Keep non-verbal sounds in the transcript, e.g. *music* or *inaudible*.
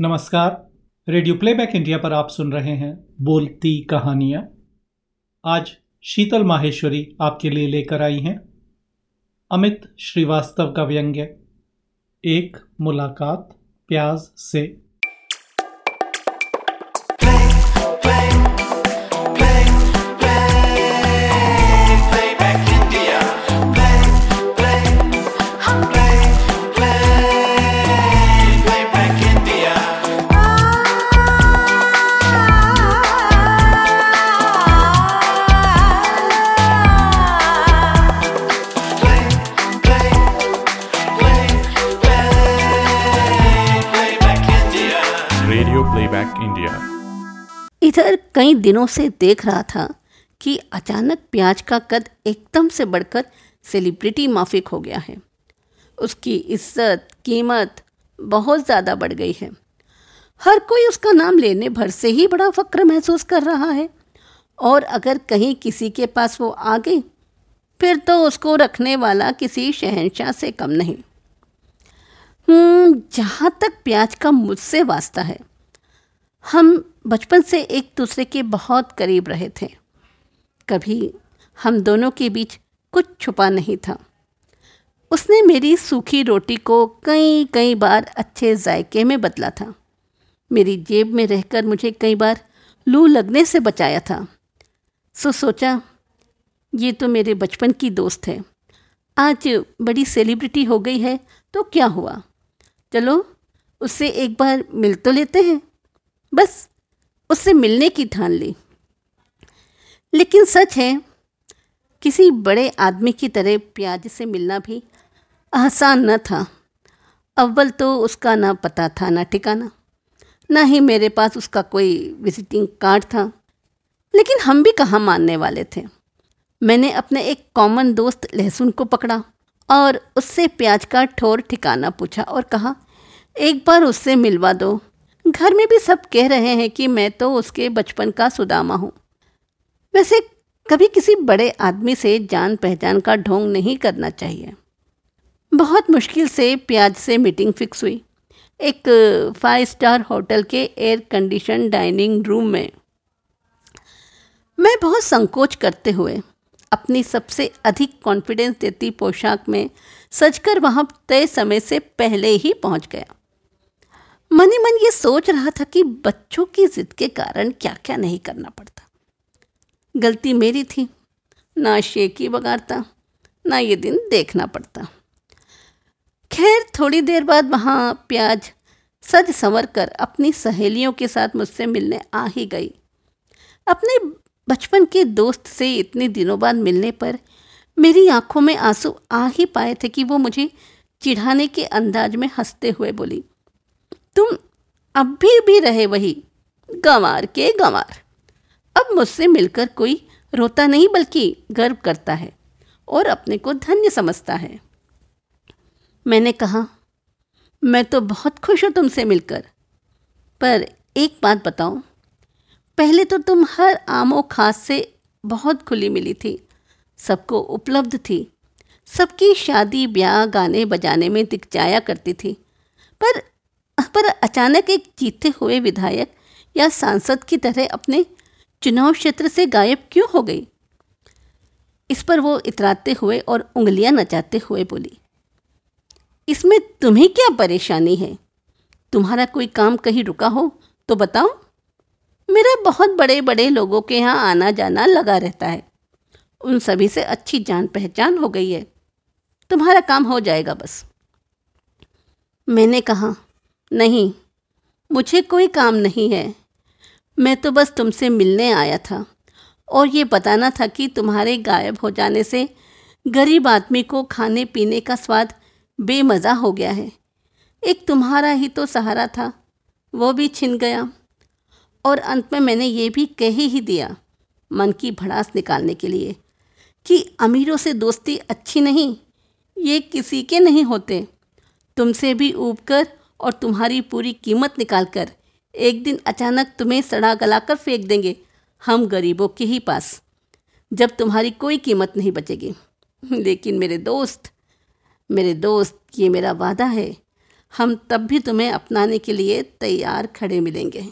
नमस्कार। Radio playback India पर आप सुन रहे हैं बोलती कहानियाँ। आज शीतल माहेश्वरी आपके लिए लेकर आई हैं अमित श्रीवास्तव का व्यंग्य। एक मुलाकात प्याज से। इंडिया। इधर कई दिनों से देख रहा था कि अचानक प्याज का कद एकदम से बढ़कर सेलिब्रिटी माफिक हो गया है। उसकी इज़्ज़त, कीमत बहुत ज़्यादा बढ़ गई है। हर कोई उसका नाम लेने भर से ही बड़ा फक्र महसूस कर रहा है। और अगर कहीं किसी के पास वो आ गई, फिर तो उसको रखने वाला किसी शहनशाह से कम नहीं। हम्म जहाँ तक प्याज का मुझसे वास्ता है हम बचपन से एक दूसरे के बहुत करीब रहे थे। कभी हम दोनों के बीच कुछ छुपा नहीं था। उसने मेरी सूखी रोटी को कई कई बार अच्छे जायके में बदला था। मेरी जेब में रहकर मुझे कई बार लू लगने से बचाया था। सो सोचा, ये तो मेरे बचपन की दोस्त है। आज बड़ी सेलिब्रिटी हो गई है तो क्या हुआ? चलो, उससे एक बार मिल तो लेते हैं। बस उससे मिलने की ठान ली। लेकिन सच है, किसी बड़े आदमी की तरह प्याज से मिलना भी आसान न था। अव्वल तो उसका ना पता था, ना ठिकाना, ना ही मेरे पास उसका कोई विजिटिंग कार्ड था। लेकिन हम भी कहाँ मानने वाले थे? मैंने अपने एक कॉमन दोस्त लहसुन को पकड़ा और उससे प्याज का ठोर ठिकाना पूछा और कहा, एक बार उससे मिलवा दो। घर में भी सब कह रहे हैं कि मैं तो उसके बचपन का सुदामा हूँ। वैसे कभी किसी बड़े आदमी से जान पहचान का ढोंग नहीं करना चाहिए। बहुत मुश्किल से प्याज से मीटिंग फिक्स हुई। एक फाइव स्टार होटल के एयर कंडीशन डाइनिंग रूम में मैं बहुत संकोच करते हुए अपनी सबसे अधिक कॉन्फिडेंस देती पोशाक में सजकर वहाँ तय समय से पहले ही पहुँच गया। मन ही मन ये सोच रहा था कि बच्चों की जिद के कारण क्या क्या नहीं करना पड़ता। गलती मेरी थी। ना शेकी बगाड़ता, ना ये दिन देखना पड़ता। खैर, थोड़ी देर बाद वहाँ प्याज सज संवर कर अपनी सहेलियों के साथ मुझसे मिलने आ ही गई। अपने बचपन के दोस्त से इतने दिनों बाद मिलने पर मेरी आँखों में आँसू आ ही पाए थे कि वो मुझे चिढ़ाने के अंदाज में हँसते हुए बोली तुम अब भी भी रहे वही। गंवार के गंवार। अब मुझसे मिलकर कोई रोता नहीं, बल्कि गर्व करता है और अपने को धन्य समझता है। मैंने कहा, मैं तो बहुत खुश हूँ तुमसे मिलकर। पर एक बात बताओ पहले तो तुम हर आमो खास से बहुत खुली मिली थी। सबको उपलब्ध थी। सबकी शादी, ब्याह, गाने बजाने में दिख जाया करती थी। पर पर अचानक एक जीते हुए विधायक या सांसद की तरह अपने चुनाव क्षेत्र से गायब क्यों हो गई? इस पर वो इतराते हुए और उंगलियाँ नचाते हुए बोली, इसमें तुम्हें क्या परेशानी है? तुम्हारा कोई काम कहीं रुका हो तो बताओ। मेरा बहुत बड़े बड़े लोगों के यहाँ आना जाना लगा रहता है। उन सभी से अच्छी जान पहचान हो गई है। तुम्हारा काम हो जाएगा बस। मैंने कहा नहीं, मुझे कोई काम नहीं है। मैं तो बस तुमसे मिलने आया था और ये बताना था कि तुम्हारे गायब हो जाने से गरीब आदमी को खाने पीने का स्वाद बेमज़ा हो गया है। एक तुम्हारा ही तो सहारा था, वो भी छिन गया। और अंत में मैंने ये भी कह ही दिया मन की भड़ास निकालने के लिए कि अमीरों से दोस्ती अच्छी नहीं, ये किसी के नहीं होते। तुमसे भी ऊब कर और तुम्हारी पूरी कीमत निकाल कर एक दिन अचानक तुम्हें सड़ा गला कर फेंक देंगे, हम गरीबों के ही पास, जब तुम्हारी कोई कीमत नहीं बचेगी। *laughs* लेकिन मेरे दोस्त मेरे दोस्त, ये मेरा वादा है, हम तब भी तुम्हें अपनाने के लिए तैयार खड़े मिलेंगे।